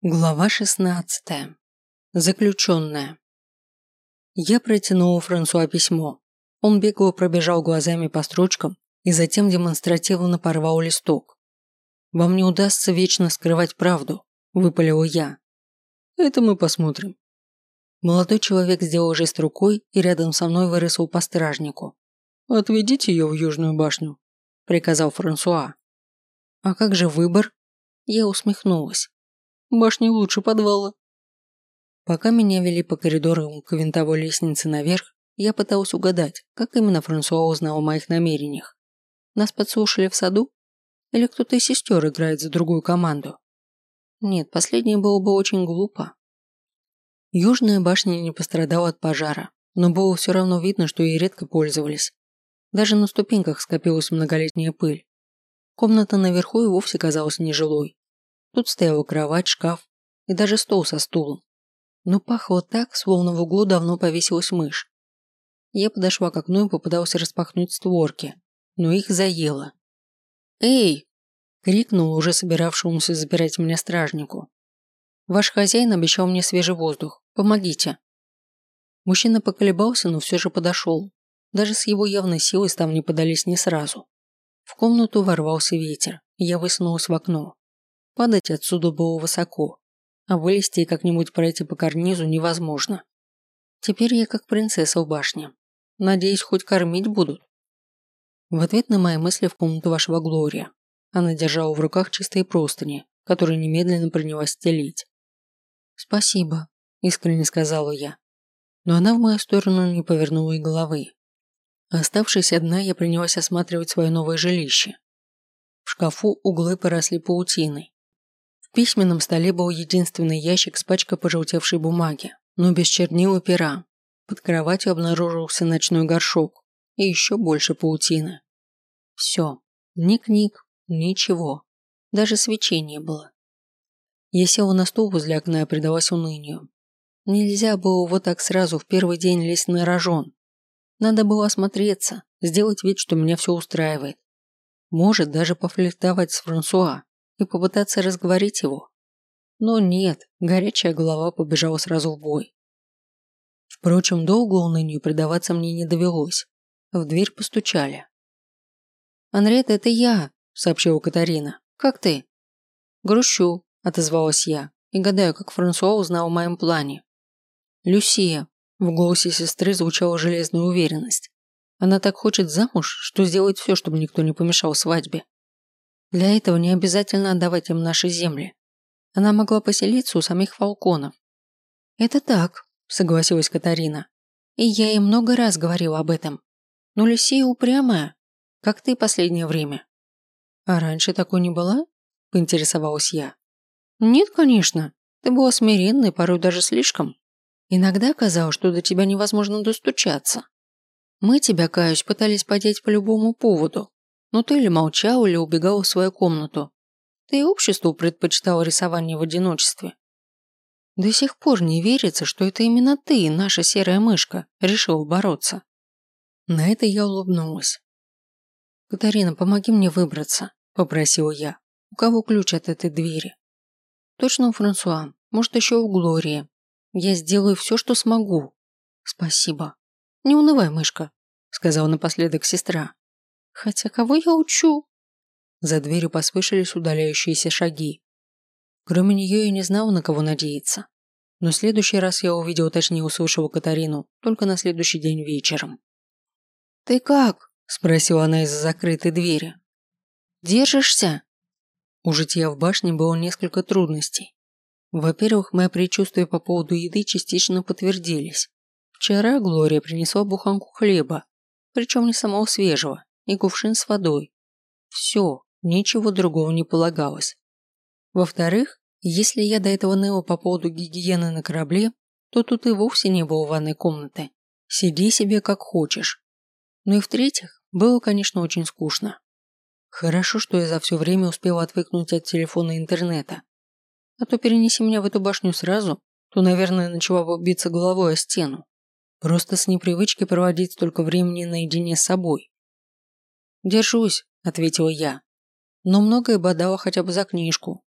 Глава 16. Заключенная. Я протянул Франсуа письмо. Он бегло пробежал глазами по строчкам и затем демонстративно порвал листок. «Вам не удастся вечно скрывать правду», – выпалил я. «Это мы посмотрим». Молодой человек сделал жест рукой и рядом со мной вырысил по стражнику. «Отведите ее в Южную башню», – приказал Франсуа. «А как же выбор?» Я усмехнулась. Башни лучше подвала. Пока меня вели по коридорам к винтовой лестнице наверх, я пытался угадать, как именно Франсуа узнал о моих намерениях. Нас подслушали в саду? Или кто-то из сестер играет за другую команду? Нет, последнее было бы очень глупо. Южная башня не пострадала от пожара, но было все равно видно, что ей редко пользовались. Даже на ступеньках скопилась многолетняя пыль. Комната наверху и вовсе казалась нежилой. Тут стояла кровать, шкаф и даже стол со стулом. Но пахло так, словно в углу давно повесилась мышь. Я подошла к окну и попытался распахнуть створки, но их заело. «Эй!» – крикнул уже собиравшемуся запирать меня стражнику. «Ваш хозяин обещал мне свежий воздух. Помогите!» Мужчина поколебался, но все же подошел. Даже с его явной силой ставни подались не сразу. В комнату ворвался ветер, я высунулась в окно. Падать отсюда было высоко, а вылезти и как-нибудь пройти по карнизу невозможно. Теперь я как принцесса в башне. Надеюсь, хоть кормить будут. В ответ на мои мысли в комнату вашего Глория. Она держала в руках чистые простыни, которые немедленно принялась стелить. «Спасибо», – искренне сказала я. Но она в мою сторону не повернула и головы. Оставшись одна, я принялась осматривать свое новое жилище. В шкафу углы поросли паутиной, в письменном столе был единственный ящик с пачкой пожелтевшей бумаги, но без чернил и пера. Под кроватью обнаружился ночной горшок и еще больше паутины. Все. Ни книг, ничего. Даже свечей не было. Я села на стул возле окна и предалась унынию. Нельзя было вот так сразу в первый день лезть на рожон. Надо было осмотреться, сделать вид, что меня все устраивает. Может, даже пофлиртовать с Франсуа и попытаться разговорить его. Но нет, горячая голова побежала сразу в бой. Впрочем, долго унынию предаваться мне не довелось. В дверь постучали. «Анрет, это я», – сообщила Катарина. «Как ты?» «Грущу», – отозвалась я, и гадаю, как Франсуа узнал о моем плане. «Люсия», – в голосе сестры звучала железная уверенность. «Она так хочет замуж, что сделает все, чтобы никто не помешал свадьбе. Для этого не обязательно отдавать им наши земли. Она могла поселиться у самих фалконов. Это так, согласилась Катарина. И я ей много раз говорила об этом. Но Люсия упрямая, как ты последнее время. А раньше такой не была? Поинтересовалась я. Нет, конечно. Ты была смиренной, порой даже слишком. Иногда казалось, что до тебя невозможно достучаться. Мы тебя, каюсь, пытались подеть по любому поводу, но ты или молчал, или убегал в свою комнату. Ты и обществу предпочитал рисование в одиночестве. До сих пор не верится, что это именно ты, наша серая мышка, решил бороться. На это я улыбнулась. «Катарина, помоги мне выбраться», – попросил я. «У кого ключ от этой двери?» «Точно у Франсуа. Может, еще у Глории. Я сделаю все, что смогу». «Спасибо». «Не унывай, мышка», – сказала напоследок сестра. Хотя кого я учу? За дверью послышались удаляющиеся шаги. Кроме нее я не знал, на кого надеяться. Но следующий раз я увидел, точнее услышал Катарину, только на следующий день вечером. «Ты как?» – спросила она из-за закрытой двери. «Держишься?» У житья в башне было несколько трудностей. Во-первых, мои предчувствия по поводу еды частично подтвердились. Вчера Глория принесла буханку хлеба, причем не самого свежего, и кувшин с водой. Все, ничего другого не полагалось. Во-вторых, если я до этого ныла по поводу гигиены на корабле, то тут и вовсе не было ванной комнаты. Сиди себе как хочешь. Ну и в-третьих, было, конечно, очень скучно. Хорошо, что я за все время успела отвыкнуть от телефона и интернета. А то перенеси меня в эту башню сразу, то, наверное, начала бы биться головой о стену. Просто с непривычки проводить столько времени наедине с собой. «Держусь», – ответила я. «Но многое бодала хотя бы за книжку».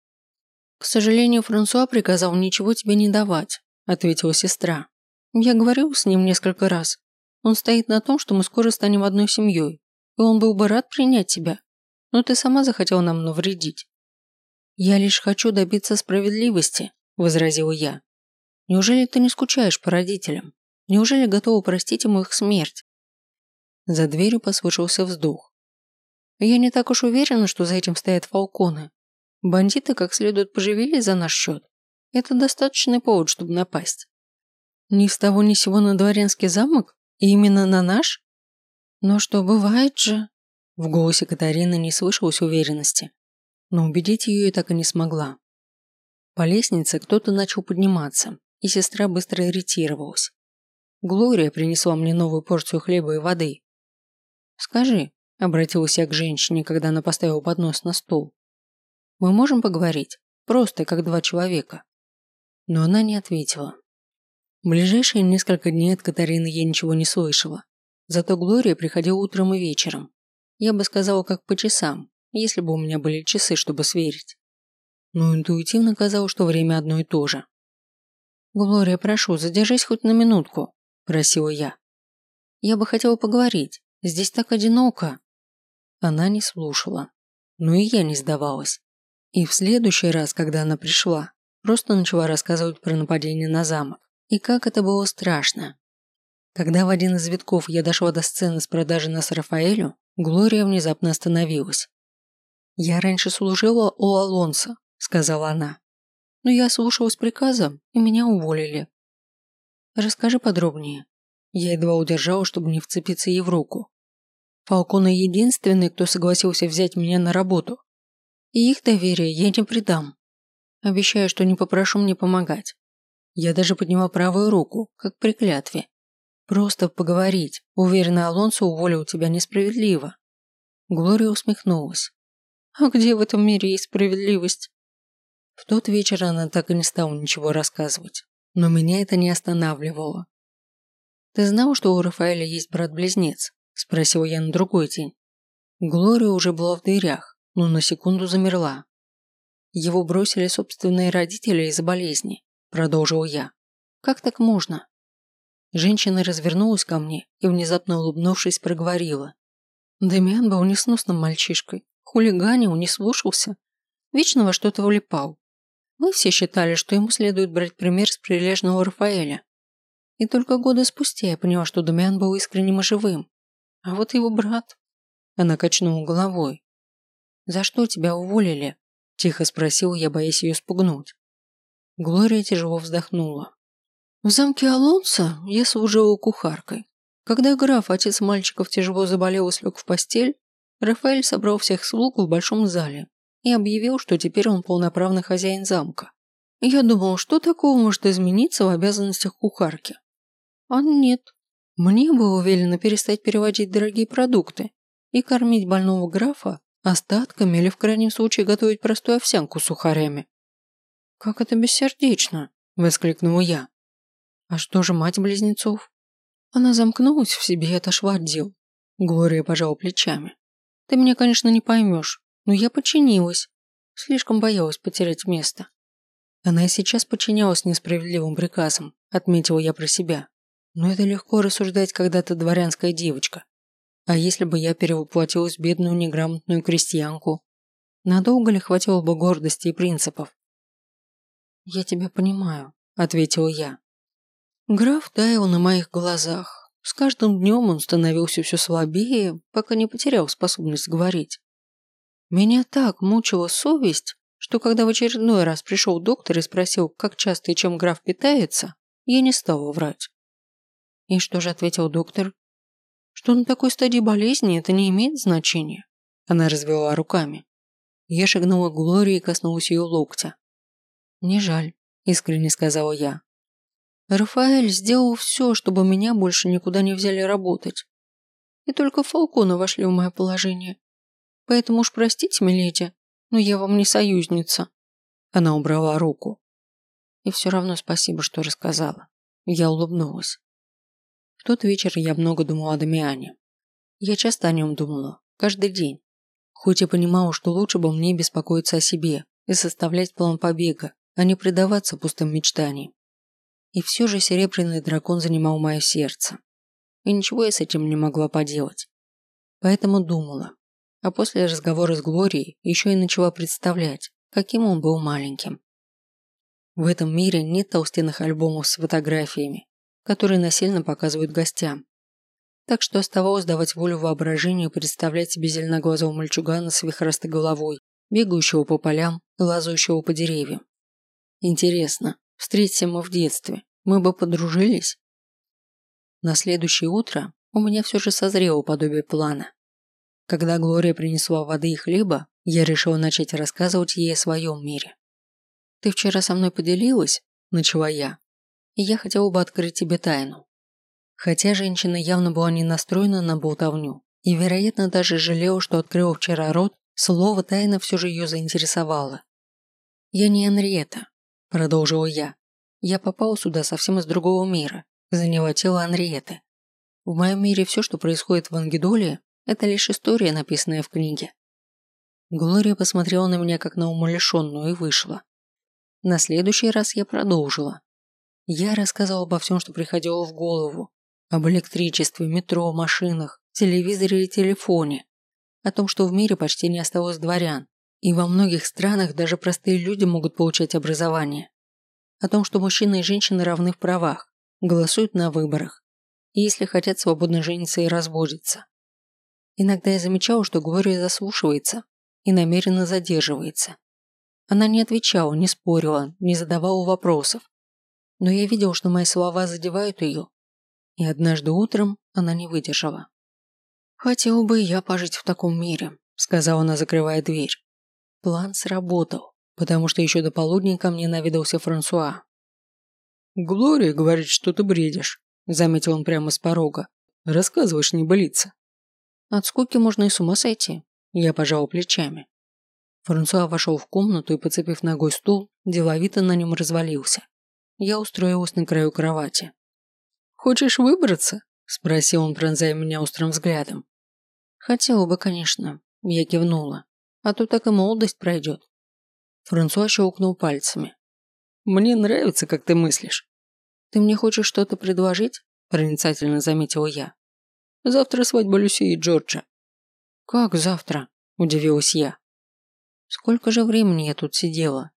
К сожалению, Франсуа приказал ничего тебе не давать, ответила сестра. Я говорил с ним несколько раз. Он стоит на том, что мы скоро станем одной семьей, и он был бы рад принять тебя. Но ты сама захотела нам навредить. Я лишь хочу добиться справедливости, возразила я. Неужели ты не скучаешь по родителям? Неужели готова простить ему их смерть? За дверью послышался вздох. Я не так уж уверена, что за этим стоят фалконы. Бандиты как следует поживились за наш счет. Это достаточный повод, чтобы напасть. Ни с того ни сего на дворянский замок? И именно на наш? Но что бывает же? В голосе Катарины не слышалось уверенности. Но убедить ее я так и не смогла. По лестнице кто-то начал подниматься, и сестра быстро иритировалась. Глория принесла мне новую порцию хлеба и воды. «Скажи», – обратилась я к женщине, когда она поставила поднос на стол. «Мы можем поговорить? Просто, как два человека». Но она не ответила. В ближайшие несколько дней от Катарины я ничего не слышала. Зато Глория приходила утром и вечером. Я бы сказала, как по часам, если бы у меня были часы, чтобы сверить. Но интуитивно казалось, что время одно и то же. «Глория, прошу, задержись хоть на минутку», – просила я. «Я бы хотела поговорить. Здесь так одиноко». Она не слушала. Но и я не сдавалась. И в следующий раз, когда она пришла, просто начала рассказывать про нападение на замок. И как это было страшно. Когда в один из витков я дошла до сцены с продажей нас Рафаэлю, Глория внезапно остановилась. «Я раньше служила у Алонса», – сказала она. «Но я слушалась приказа, и меня уволили». «Расскажи подробнее». Я едва удержала, чтобы не вцепиться ей в руку. Фалкона единственный, кто согласился взять меня на работу. И их доверие я не предам. Обещаю, что не попрошу мне помогать. Я даже подняла правую руку, как при клятве. Просто поговорить. Уверена, Алонсо уволил тебя несправедливо. Глория усмехнулась. А где в этом мире есть справедливость? В тот вечер она так и не стала ничего рассказывать. Но меня это не останавливало. Ты знал, что у Рафаэля есть брат-близнец? Спросил я на другой день. Глория уже была в дверях, но на секунду замерла. Его бросили собственные родители из-за болезни, продолжил я. Как так можно? Женщина развернулась ко мне и, внезапно улыбнувшись, проговорила. Демиан был несносным мальчишкой, хулиганил, не слушался, вечно во что-то влипал. Мы все считали, что ему следует брать пример с прилежного Рафаэля. И только года спустя я поняла, что Дамиан был искренним и живым, а вот его брат. Она качнула головой. «За что тебя уволили?» Тихо спросил я, боясь ее спугнуть. Глория тяжело вздохнула. В замке Алонса я служила кухаркой. Когда граф, отец мальчиков, тяжело заболел и слег в постель, Рафаэль собрал всех слуг в большом зале и объявил, что теперь он полноправный хозяин замка. Я думал, что такого может измениться в обязанностях кухарки. А нет. Мне было велено перестать переводить дорогие продукты и кормить больного графа остатками или в крайнем случае готовить простую овсянку с сухарями. «Как это бессердечно!» – воскликнула я. «А что же мать близнецов?» Она замкнулась в себе и отошла от дел. Глория пожала плечами. «Ты меня, конечно, не поймешь, но я подчинилась. Слишком боялась потерять место». Она и сейчас подчинялась несправедливым приказам, отметила я про себя. Но это легко рассуждать, когда ты дворянская девочка. А если бы я перевоплотилась в бедную неграмотную крестьянку? Надолго ли хватило бы гордости и принципов? «Я тебя понимаю», – ответила я. Граф таял на моих глазах. С каждым днем он становился все слабее, пока не потерял способность говорить. Меня так мучила совесть, что когда в очередной раз пришел доктор и спросил, как часто и чем граф питается, я не стала врать. И что же ответил доктор? Что на такой стадии болезни это не имеет значения. Она развела руками. Я шагнула к Глории и коснулась ее локтя. «Не жаль», – искренне сказала я. «Рафаэль сделал все, чтобы меня больше никуда не взяли работать. И только Фалкона вошли в мое положение. Поэтому уж простите, миледи, но я вам не союзница». Она убрала руку. И все равно спасибо, что рассказала. Я улыбнулась тот вечер я много думала о Дамиане. Я часто о нем думала, каждый день. Хоть и понимала, что лучше бы мне беспокоиться о себе, и составлять план побега, а не предаваться пустым мечтаниям. И все же серебряный дракон занимал мое сердце. И ничего я с этим не могла поделать. Поэтому думала. А после разговора с Глорией еще и начала представлять, каким он был маленьким. В этом мире нет толстенных альбомов с фотографиями, которые насильно показывают гостям. Так что оставалось давать волю воображению представлять себе зеленоглазого мальчугана с вихростой головой, бегающего по полям и лазающего по деревьям. Интересно, встретимся мы в детстве, мы бы подружились? На следующее утро у меня все же созрело подобие плана. Когда Глория принесла воды и хлеба, я решила начать рассказывать ей о своем мире. «Ты вчера со мной поделилась?» – начала я. «И я хотела бы открыть тебе тайну». Хотя женщина явно была не настроена на болтовню и, вероятно, даже жалела, что открыла вчера рот, слово «тайна» все же ее заинтересовало. «Я не Анриета», – продолжила я. «Я попала сюда совсем из другого мира, заняла тело Анриеты. В моем мире все, что происходит в Ангидоле, это лишь история, написанная в книге». Глория посмотрела на меня как на умалишенную и вышла. На следующий раз я продолжила. Я рассказывала обо всем, что приходило в голову. Об электричестве, метро, машинах, телевизоре и телефоне. О том, что в мире почти не осталось дворян. И во многих странах даже простые люди могут получать образование. О том, что мужчины и женщины равны в правах, голосуют на выборах. И если хотят свободно жениться и разводиться. Иногда я замечала, что Глория заслушивается и намеренно задерживается. Она не отвечала, не спорила, не задавала вопросов. Но я видел, что мои слова задевают ее. И однажды утром она не выдержала. «Хотела бы я пожить в таком мире», – сказала она, закрывая дверь. План сработал, потому что еще до полудня ко мне навидался Франсуа. «Глория говорит, что ты бредишь», – заметил он прямо с порога. «Рассказываешь небылица». «От скуки можно и с ума сойти», – я пожал плечами. Франсуа вошел в комнату и, подцепив ногой стул, деловито на нем развалился. Я устроилась на краю кровати. «Хочешь выбраться?» – спросил он, пронзая меня острым взглядом. «Хотела бы, конечно», – я кивнула. «А то так и молодость пройдет». Франсуа щелкнул пальцами. «Мне нравится, как ты мыслишь». «Ты мне хочешь что-то предложить?» – проницательно заметила я. «Завтра свадьба Люси и Джорджа». «Как завтра?» – удивилась я. Сколько же времени я тут сидела?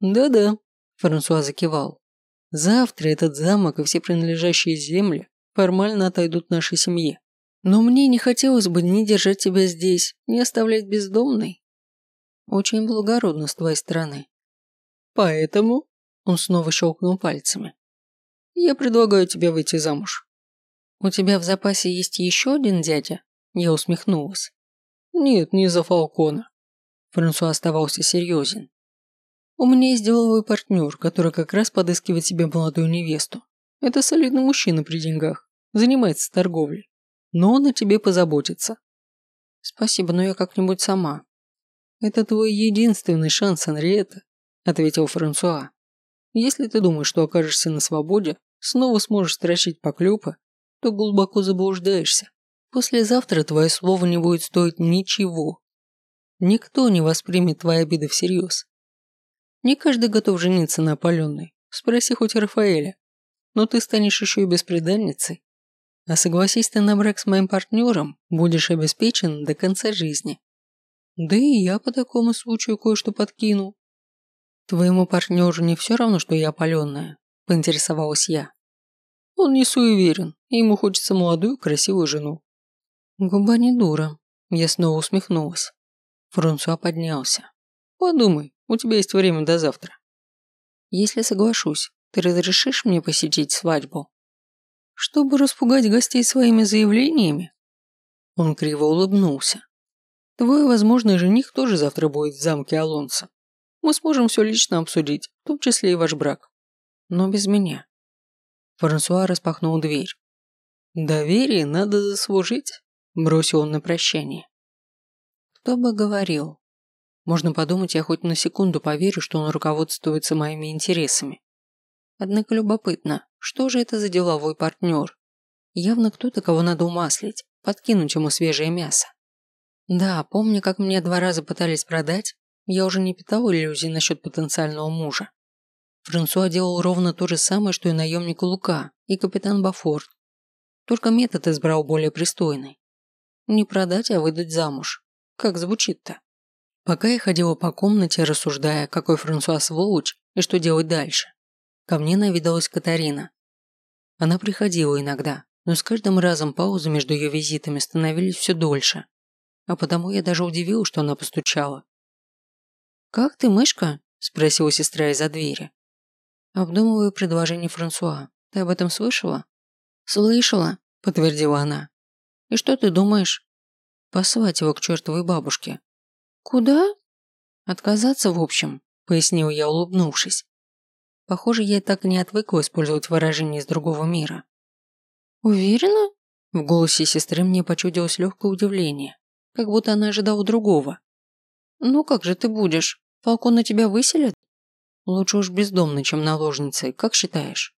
Да-да, Франсуа закивал. Завтра этот замок и все принадлежащие земли формально отойдут нашей семье. Но мне не хотелось бы ни держать тебя здесь, ни оставлять бездомной. Очень благородно с твоей стороны. Поэтому, он снова щелкнул пальцами, я предлагаю тебе выйти замуж. У тебя в запасе есть еще один дядя? Я усмехнулась. Нет, не за Фалкона. Франсуа оставался серьезен. «У меня есть деловой партнер, который как раз подыскивает себе молодую невесту. Это солидный мужчина при деньгах, занимается торговлей. Но он о тебе позаботится». «Спасибо, но я как-нибудь сама». «Это твой единственный шанс, Анриета», – ответил Франсуа. «Если ты думаешь, что окажешься на свободе, снова сможешь строчить поклёпы, то глубоко заблуждаешься. Послезавтра твое слово не будет стоить ничего, Никто не воспримет твои обиды всерьез. Не каждый готов жениться на опаленной. Спроси хоть Рафаэля. Но ты станешь еще и беспреданницей. А согласись ты на брак с моим партнером, будешь обеспечен до конца жизни. Да и я по такому случаю кое-что подкину. Твоему партнеру не все равно, что я опаленная, поинтересовалась я. Он не суеверен, ему хочется молодую красивую жену. Губа не дура. Я снова усмехнулась. Франсуа поднялся. «Подумай, у тебя есть время до завтра». «Если соглашусь, ты разрешишь мне посетить свадьбу?» «Чтобы распугать гостей своими заявлениями?» Он криво улыбнулся. «Твой возможный жених тоже завтра будет в замке Алонсо. Мы сможем все лично обсудить, в том числе и ваш брак. Но без меня». Франсуа распахнул дверь. «Доверие надо заслужить», – бросил он на прощание. Кто бы говорил? Можно подумать, я хоть на секунду поверю, что он руководствуется моими интересами. Однако любопытно, что же это за деловой партнер? Явно кто-то, кого надо умаслить, подкинуть ему свежее мясо. Да, помню, как мне два раза пытались продать, я уже не питал иллюзий насчет потенциального мужа. Франсуа делал ровно то же самое, что и наемник Лука и капитан Бафорд. Только метод избрал более пристойный. Не продать, а выдать замуж. Как звучит-то? Пока я ходила по комнате, рассуждая, какой Франсуа сволочь и что делать дальше, ко мне навидалась Катарина. Она приходила иногда, но с каждым разом паузы между ее визитами становились все дольше. А потому я даже удивил, что она постучала. «Как ты, мышка?» – спросила сестра из-за двери. «Обдумываю предложение Франсуа. Ты об этом слышала?» «Слышала», – подтвердила она. «И что ты думаешь?» «Послать его к чертовой бабушке». «Куда?» «Отказаться, в общем», – пояснил я, улыбнувшись. Похоже, я так и не отвыкла использовать выражения из другого мира. «Уверена?» В голосе сестры мне почудилось легкое удивление, как будто она ожидала другого. «Ну как же ты будешь? Фалкон на тебя выселят?» «Лучше уж бездомный, чем наложницей, как считаешь?»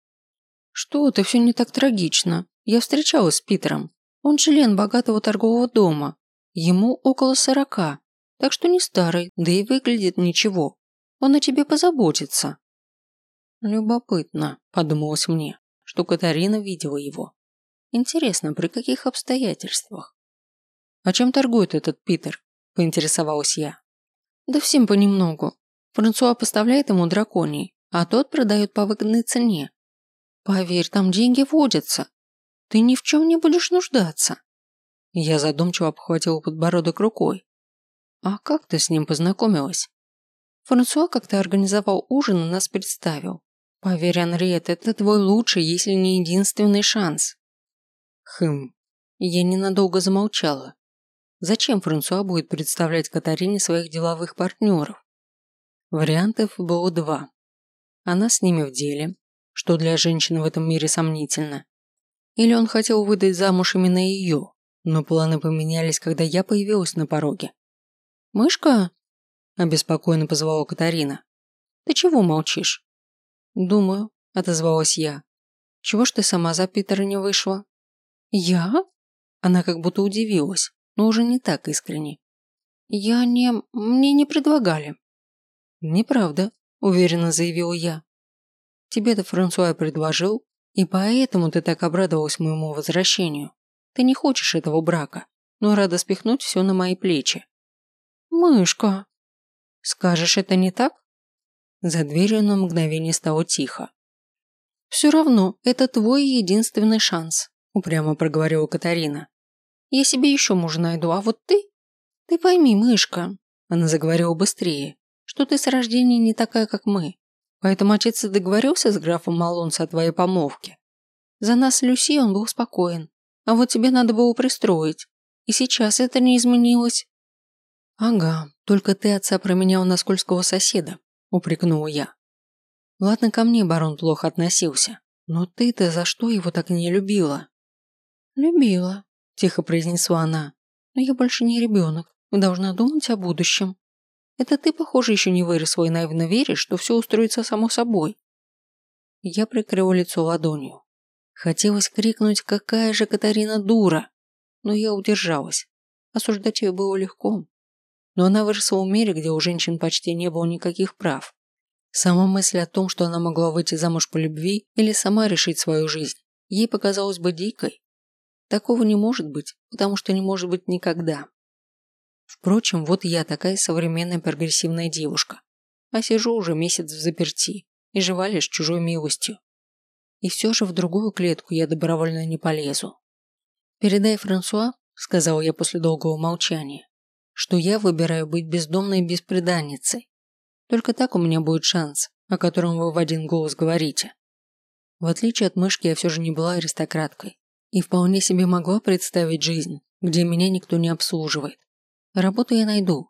«Что ты, все не так трагично. Я встречалась с Питером. Он член богатого торгового дома. Ему около сорока, так что не старый, да и выглядит ничего. Он о тебе позаботится». «Любопытно», – подумалось мне, что Катарина видела его. Интересно, при каких обстоятельствах? «А чем торгует этот Питер?» – поинтересовалась я. «Да всем понемногу. Франсуа поставляет ему драконий, а тот продает по выгодной цене. Поверь, там деньги водятся. Ты ни в чем не будешь нуждаться». Я задумчиво обхватила подбородок рукой. «А как ты с ним познакомилась?» Франсуа как-то организовал ужин и нас представил. Поверь, Анриет, это твой лучший, если не единственный шанс. Хм, я ненадолго замолчала. Зачем Франсуа будет представлять Катарине своих деловых партнеров? Вариантов было два. Она с ними в деле, что для женщины в этом мире сомнительно. Или он хотел выдать замуж именно ее, но планы поменялись, когда я появилась на пороге. «Мышка?» – обеспокоенно позвала Катарина. «Ты чего молчишь?» «Думаю», – отозвалась я. «Чего ж ты сама за Питера не вышла?» «Я?» Она как будто удивилась, но уже не так искренне. «Я не... мне не предлагали». «Неправда», – уверенно заявила я. «Тебе-то Франсуа предложил, и поэтому ты так обрадовалась моему возвращению. Ты не хочешь этого брака, но рада спихнуть все на мои плечи». «Мышка!» «Скажешь, это не так?» За дверью на мгновение стало тихо. «Все равно, это твой единственный шанс», – упрямо проговорила Катарина. «Я себе еще мужа найду, а вот ты? Ты пойми, мышка», – она заговорила быстрее, – «что ты с рождения не такая, как мы. Поэтому отец договорился с графом Малонса о твоей помолвке. За нас Люси он был спокоен, а вот тебе надо было пристроить. И сейчас это не изменилось». «Ага, только ты отца променял на скользкого соседа», – упрекнула я. «Ладно, ко мне барон плохо относился, но ты-то за что его так не любила?» «Любила», – тихо произнесла она. «Но я больше не ребенок и должна думать о будущем. Это ты, похоже, еще не вырос и наивно веришь, что все устроится само собой». Я прикрыла лицо ладонью. Хотелось крикнуть, какая же Катарина дура, но я удержалась. Осуждать ее было легко. Но она выросла в мире, где у женщин почти не было никаких прав. Сама мысль о том, что она могла выйти замуж по любви или сама решить свою жизнь, ей показалась бы дикой. Такого не может быть, потому что не может быть никогда. Впрочем, вот я такая современная прогрессивная девушка, а сижу уже месяц в заперти и жива лишь чужой милостью. И все же в другую клетку я добровольно не полезу. «Передай Франсуа», — сказал я после долгого молчания, что я выбираю быть бездомной беспреданницей. Только так у меня будет шанс, о котором вы в один голос говорите. В отличие от мышки, я все же не была аристократкой и вполне себе могла представить жизнь, где меня никто не обслуживает. Работу я найду.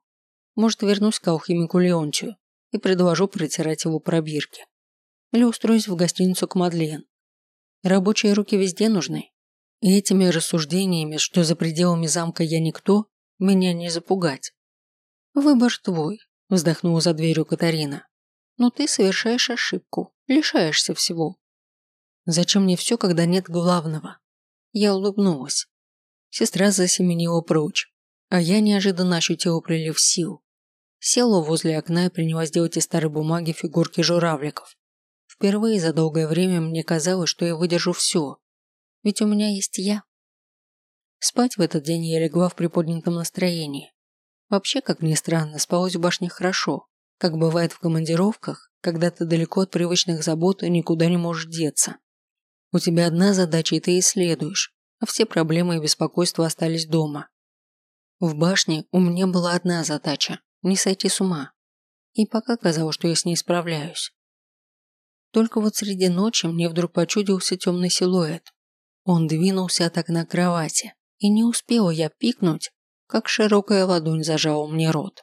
Может, вернусь к алхимику Леонтию и предложу протирать его пробирки. Или устроюсь в гостиницу к Мадлен. Рабочие руки везде нужны. И этими рассуждениями, что за пределами замка я никто, меня не запугать. Выбор твой, вздохнула за дверью Катарина. Но ты совершаешь ошибку, лишаешься всего. Зачем мне все, когда нет главного? Я улыбнулась. Сестра засеменила прочь, а я неожиданно ощутила прилив сил. Села возле окна и принялась делать из старой бумаги фигурки журавликов. Впервые за долгое время мне казалось, что я выдержу все, ведь у меня есть я. Спать в этот день я легла в приподнятом настроении. Вообще, как ни странно, спалось в башне хорошо, как бывает в командировках, когда ты далеко от привычных забот и никуда не можешь деться. У тебя одна задача, и ты исследуешь, а все проблемы и беспокойства остались дома. В башне у меня была одна задача – не сойти с ума. И пока казалось, что я с ней справляюсь. Только вот среди ночи мне вдруг почудился темный силуэт. Он двинулся от окна кровати, и не успела я пикнуть, как широкая ладонь зажала мне рот.